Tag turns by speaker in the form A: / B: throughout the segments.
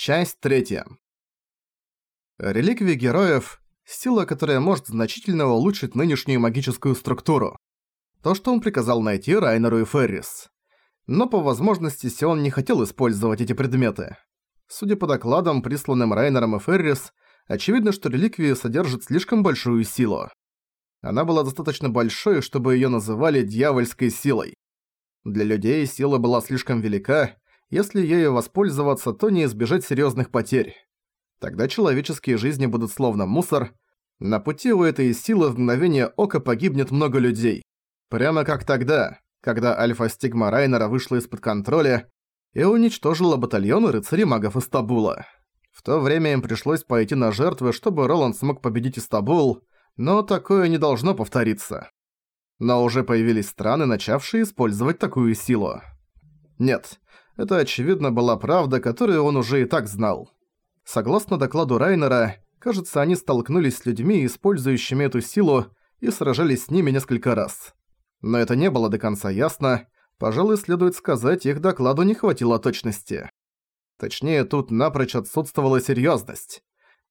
A: Часть третья. Реликвии героев – сила, которая может значительно улучшить нынешнюю магическую структуру. То, что он приказал найти Райнеру и Феррис. Но по возможности Сион не хотел использовать эти предметы. Судя по докладам, присланным Райнером и Феррис, очевидно, что реликвии содержат слишком большую силу. Она была достаточно большой, чтобы её называли дьявольской силой. Для людей сила была слишком велика, если ею воспользоваться, то не избежать серьезных потерь. Тогда человеческие жизни будут словно мусор. На пути у этой силы в мгновение ока погибнет много людей. Прямо как тогда, когда альфа-стигма Райнера вышла из-под контроля и уничтожила батальон рыцарей-магов Истабула. В то время им пришлось пойти на жертвы, чтобы Роланд смог победить Истабул, но такое не должно повториться. Но уже появились страны, начавшие использовать такую силу. Нет, это, очевидно, была правда, которую он уже и так знал. Согласно докладу Райнера, кажется, они столкнулись с людьми, использующими эту силу, и сражались с ними несколько раз. Но это не было до конца ясно, пожалуй, следует сказать, их докладу не хватило точности. Точнее, тут напрочь отсутствовала серьёзность.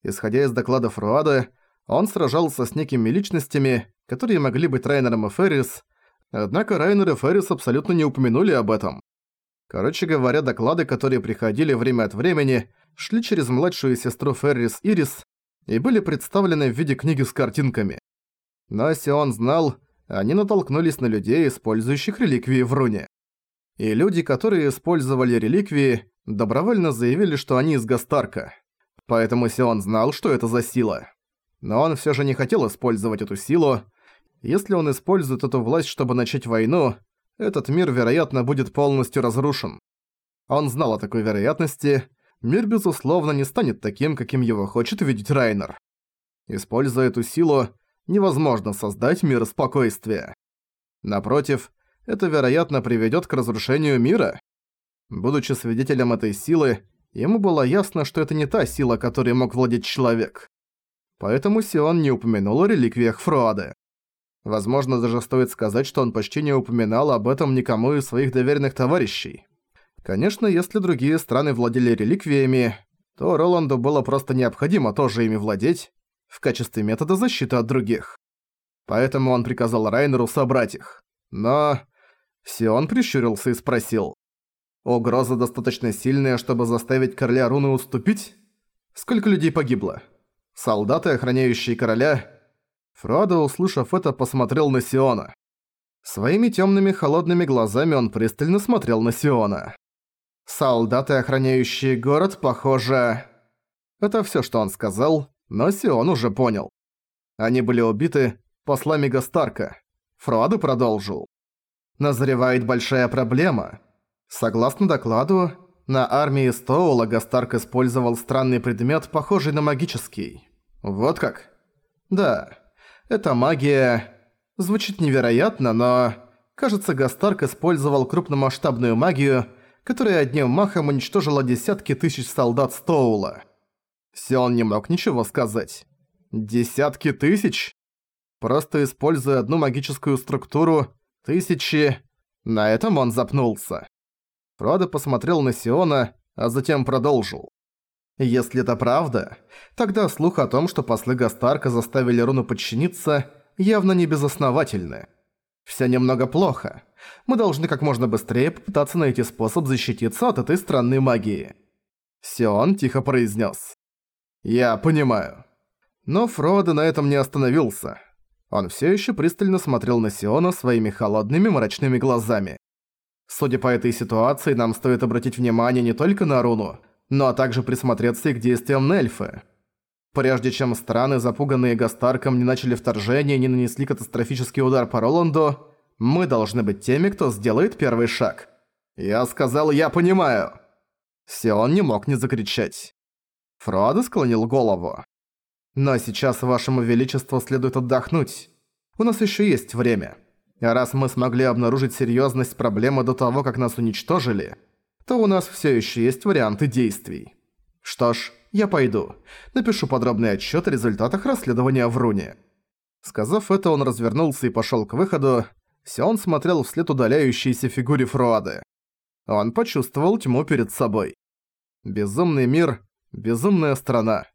A: Исходя из докладов Руада, он сражался с некими личностями, которые могли быть Райнером и Феррис, однако Райнер и Феррис абсолютно не упомянули об этом. Короче говоря, доклады, которые приходили время от времени, шли через младшую сестру Феррис Ирис и были представлены в виде книги с картинками. Но Сион знал, они натолкнулись на людей, использующих реликвии в руне. И люди, которые использовали реликвии, добровольно заявили, что они из Гастарка. Поэтому Сион знал, что это за сила. Но он всё же не хотел использовать эту силу. Если он использует эту власть, чтобы начать войну, этот мир, вероятно, будет полностью разрушен. Он знал о такой вероятности. Мир, безусловно, не станет таким, каким его хочет видеть Райнер. Используя эту силу, невозможно создать мир спокойствия. Напротив, это, вероятно, приведёт к разрушению мира. Будучи свидетелем этой силы, ему было ясно, что это не та сила, которой мог владеть человек. Поэтому Сион не упомянул о реликвиях Фруады. Возможно, даже стоит сказать, что он почти не упоминал об этом никому из своих доверенных товарищей. Конечно, если другие страны владели реликвиями, то Роланду было просто необходимо тоже ими владеть в качестве метода защиты от других. Поэтому он приказал Райнеру собрать их. Но... Сион прищурился и спросил. «Угроза достаточно сильная, чтобы заставить короля Руны уступить? Сколько людей погибло? Солдаты, охраняющие короля, Фродо, услышав это, посмотрел на Сиона. Своими тёмными холодными глазами он пристально смотрел на Сиона. «Солдаты, охраняющие город, похоже...» Это всё, что он сказал, но Сион уже понял. Они были убиты послами Гастарка. Фродо продолжил. «Назревает большая проблема. Согласно докладу, на армии Стоула Гастарк использовал странный предмет, похожий на магический. Вот как?» «Да». Эта магия... Звучит невероятно, но... Кажется, Гастарк использовал крупномасштабную магию, которая одним махом уничтожила десятки тысяч солдат Стоула. Сион не мог ничего сказать. Десятки тысяч? Просто используя одну магическую структуру, тысячи... На этом он запнулся. Фродо посмотрел на Сиона, а затем продолжил. Если это правда, тогда слух о том, что послы Гастарка заставили Руну подчиниться, явно не безосновательны. Всё немного плохо. Мы должны как можно быстрее попытаться найти способ защититься от этой странной магии. Сион тихо произнес. «Я понимаю». Но Фродо на этом не остановился. Он все еще пристально смотрел на Сиона своими холодными мрачными глазами. Судя по этой ситуации, нам стоит обратить внимание не только на Руну, но также присмотреться и к действиям Нельфы. Прежде чем страны, запуганные Гастарком, не начали вторжение и не нанесли катастрофический удар по Роланду, мы должны быть теми, кто сделает первый шаг. Я сказал «я понимаю». Сион не мог не закричать. Фродо склонил голову. «Но сейчас вашему величеству следует отдохнуть. У нас еще есть время. А раз мы смогли обнаружить серьезность проблемы до того, как нас уничтожили, то у нас все еще есть варианты действий. Что ж, я пойду. Напишу подробный отчет о результатах расследования в Руне. Сказав это, он развернулся и пошел к выходу. Сион смотрел вслед удаляющейся фигуре Фруады. Он почувствовал тьму перед собой. Безумный мир, безумная страна.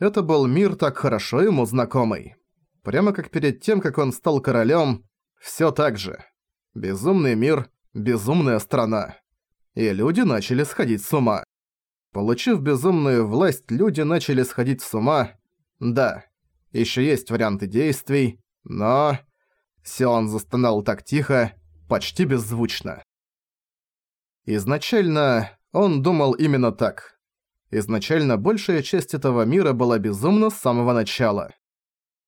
A: Это был мир так хорошо ему знакомый. Прямо как перед тем, как он стал королем, все так же. Безумный мир, безумная страна. И люди начали сходить с ума. Получив безумную власть, люди начали сходить с ума. Да, еще есть варианты действий, но... Сион застонал так тихо, почти беззвучно. Изначально он думал именно так. Изначально большая часть этого мира была безумна с самого начала.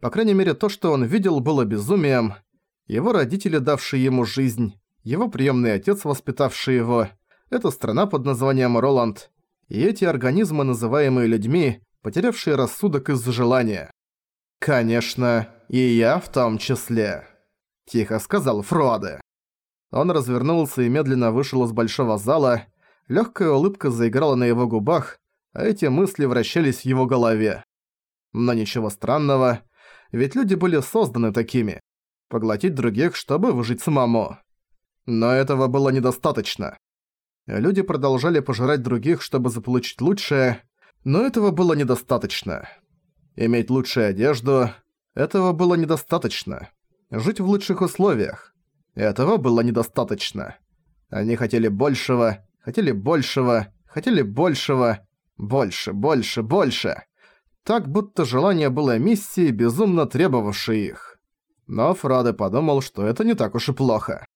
A: По крайней мере, то, что он видел, было безумием. Его родители, давшие ему жизнь, его приемный отец, воспитавший его, эта страна под названием Роланд, и эти организмы, называемые людьми, потерявшие рассудок из-за желания. «Конечно, и я в том числе», – тихо сказал Фроде. Он развернулся и медленно вышел из большого зала, легкая улыбка заиграла на его губах, а эти мысли вращались в его голове. Но ничего странного, ведь люди были созданы такими. Поглотить других, чтобы выжить самому. Но этого было недостаточно. Люди продолжали пожирать других, чтобы заполучить лучшее, но этого было недостаточно. Иметь лучшую одежду – этого было недостаточно. Жить в лучших условиях – этого было недостаточно. Они хотели большего, хотели большего, хотели большего, больше, больше, больше. Так будто желание было миссией, безумно требовавшей их. Но Фраде подумал, что это не так уж и плохо.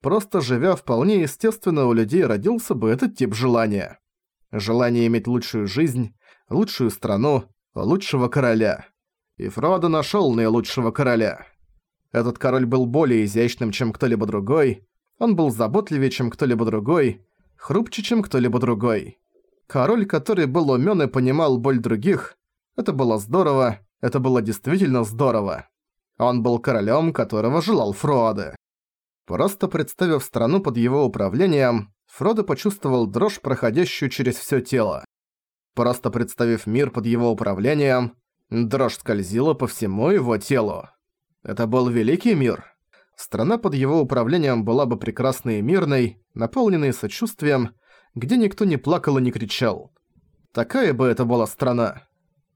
A: Просто живя вполне естественно, у людей родился бы этот тип желания. Желание иметь лучшую жизнь, лучшую страну, лучшего короля. И Фродо нашёл наилучшего короля. Этот король был более изящным, чем кто-либо другой, он был заботливее, чем кто-либо другой, хрупче, чем кто-либо другой. Король, который был умён и понимал боль других, это было здорово, это было действительно здорово. Он был королем, которого желал Фроаде. Просто представив страну под его управлением, Фродо почувствовал дрожь, проходящую через всё тело. Просто представив мир под его управлением, дрожь скользила по всему его телу. Это был великий мир. Страна под его управлением была бы прекрасной и мирной, наполненной сочувствием, где никто не плакал и не кричал. Такая бы это была страна.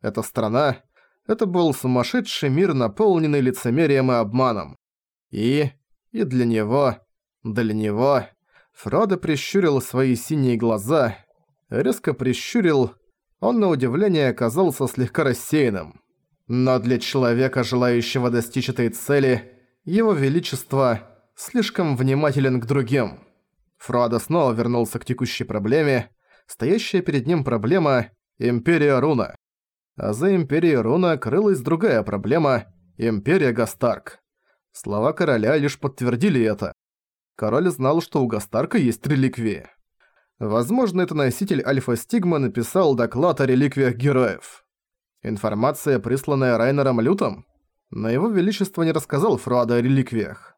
A: Эта страна — это был сумасшедший мир, наполненный лицемерием и обманом. И... и для него... для него... Фродо прищурил свои синие глаза, резко прищурил, он на удивление оказался слегка рассеянным. Но для человека, желающего достичь этой цели, его величество слишком внимателен к другим. Фруадо снова вернулся к текущей проблеме. Стоящая перед ним проблема – Империя Руна. А за Империей Руна крылась другая проблема – Империя Гастарк. Слова короля лишь подтвердили это. Король знал, что у Гастарка есть реликвии. Возможно, это носитель Альфа-Стигма написал доклад о реликвиях героев. Информация, присланная Райнером Лютом? Но его величество не рассказал Фруаду о реликвиях.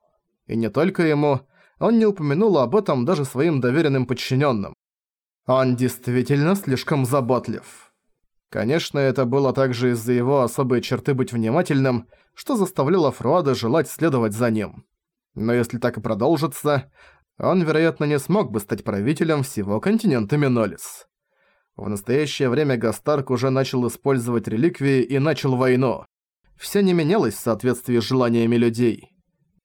A: И не только ему – он не упомянул об этом даже своим доверенным подчиненным. Он действительно слишком заботлив. Конечно, это было также из-за его особой черты быть внимательным, что заставляло Фруада желать следовать за ним. Но если так и продолжится, он, вероятно, не смог бы стать правителем всего континента Минолис. В настоящее время Гастарк уже начал использовать реликвии и начал войну. Все не менялось в соответствии с желаниями людей.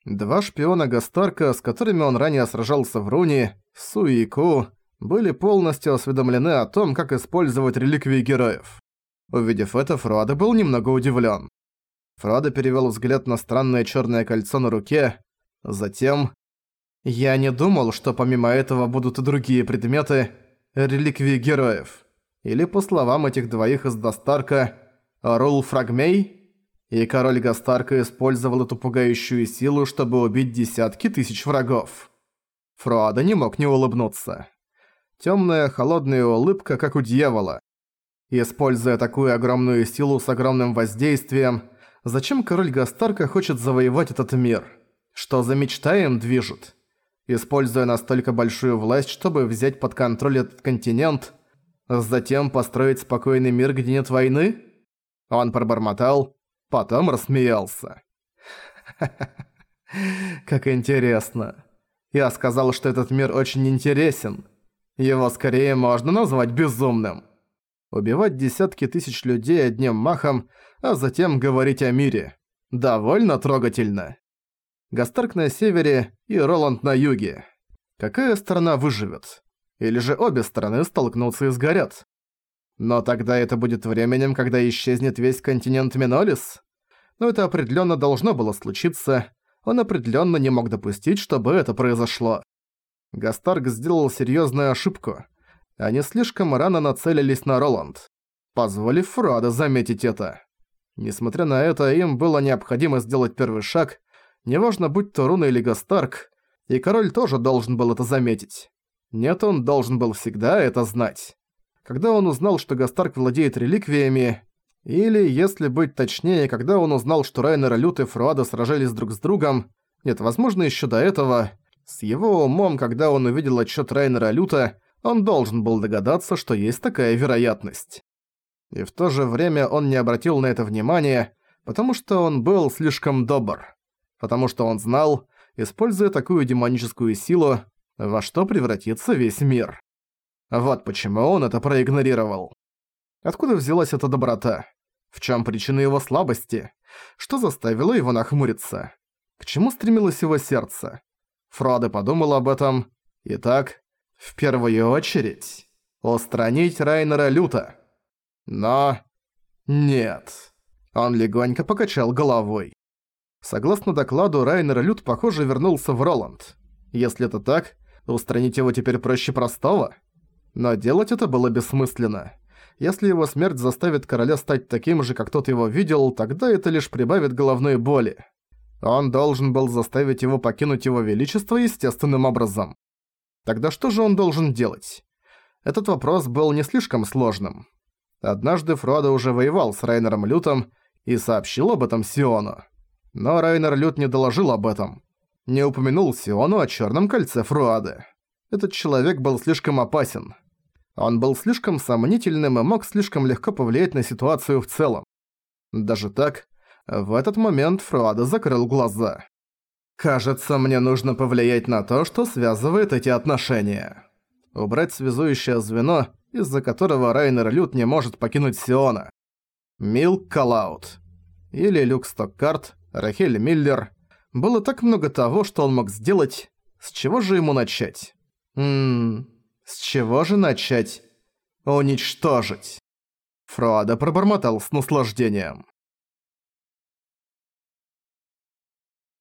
A: Два шпиона Гастарка, с которыми он ранее сражался в Руне, Суи и Ку, были полностью осведомлены о том, как использовать реликвии героев. Увидев это, Фруада был немного удивлен. Фруада перевел взгляд на странное черное кольцо на руке, затем... «Я не думал, что помимо этого будут и другие предметы, реликвии героев. Или, по словам этих двоих из Достарка, Рул Фрагмей?» и король Гастарка использовал эту пугающую силу, чтобы убить десятки тысяч врагов. Фруада не мог не улыбнуться. Тёмная, холодная улыбка, как у дьявола. Используя такую огромную силу с огромным воздействием, зачем король Гастарка хочет завоевать этот мир? Что за мечта им движут? Используя настолько большую власть, чтобы взять под контроль этот континент, затем построить спокойный мир, где нет войны? Он пробормотал Потом рассмеялся. Как интересно. Я сказал, что этот мир очень интересен. Его скорее можно назвать безумным. Убивать десятки тысяч людей одним махом, а затем говорить о мире. Довольно трогательно. Гастарк на севере и Роланд на юге. Какая сторона выживет? Или же обе стороны столкнутся и сгорят? Но тогда это будет временем, когда исчезнет весь континент Минолис? Но это определенно должно было случиться. Он определенно не мог допустить, чтобы это произошло. Гастарк сделал серьезную ошибку. Они слишком рано нацелились на Роланд, позволив Фруаду заметить это. Несмотря на это, им было необходимо сделать первый шаг, неважно, будь то Руна или Гастарк, и король тоже должен был это заметить. Нет, он должен был всегда это знать. Когда он узнал, что Гастарк владеет реликвиями, или, если быть точнее, когда он узнал, что Райнер, Лют и Фруада сражались друг с другом, нет, возможно, еще до этого, с его умом, когда он увидел отчет Райнера Люта, он должен был догадаться, что есть такая вероятность. И в то же время он не обратил на это внимания, потому что он был слишком добр. Потому что он знал, используя такую демоническую силу, во что превратится весь мир. Вот почему он это проигнорировал. Откуда взялась эта доброта? В чем причина его слабости? Что заставило его нахмуриться? К чему стремилось его сердце? Фродо подумал об этом. Итак, в первую очередь, устранить Райнера Люта. Но... Нет. Он легонько покачал головой. Согласно докладу, Райнер Лют, похоже, вернулся в Роланд. Если это так, устранить его теперь проще простого. Но делать это было бессмысленно. Если его смерть заставит короля стать таким же, как тот его видел, тогда это лишь прибавит головной боли. Он должен был заставить его покинуть его величество естественным образом. Тогда что же он должен делать? Этот вопрос был не слишком сложным. Однажды Фродо уже воевал с Райнером Лютом и сообщил об этом Сиону. Но Райнер Лют не доложил об этом. Не упомянул Сиону о Черном кольце Фруады. Этот человек был слишком опасен. Он был слишком сомнительным и мог слишком легко повлиять на ситуацию в целом. Даже так, в этот момент Фруада закрыл глаза. «Кажется, мне нужно повлиять на то, что связывает эти отношения. Убрать связующее звено, из-за которого Райнер Лют не может покинуть Сиона. Милк Калаут. Или Люк Стоккарт, Рахель Миллер. Было так много того, что он мог сделать. С чего же ему начать? Ммм... С чего же начать? Уничтожить. Фруада пробормотал с наслаждением.